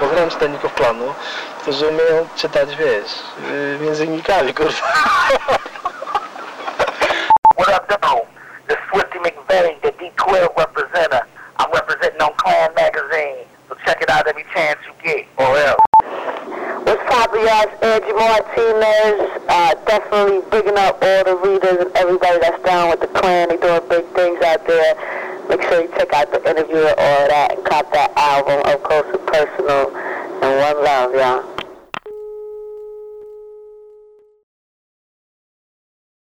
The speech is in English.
Pozdrawiam czytelników klanu, którzy umieją czytać, wiesz, yy, między innikami, kurwa. What up, though? The Swifty McVay, the D12 representative. I'm representing on Klan Magazine. So check it out every chance you get, or else. What's poppin', y'all? It's Angie Martinez. Uh, definitely bigging up all the readers and everybody that's down with the Klan. They doing big things out there. Make sure you check out the interview and all that and cop that album Up Close and personal. And one love, y'all.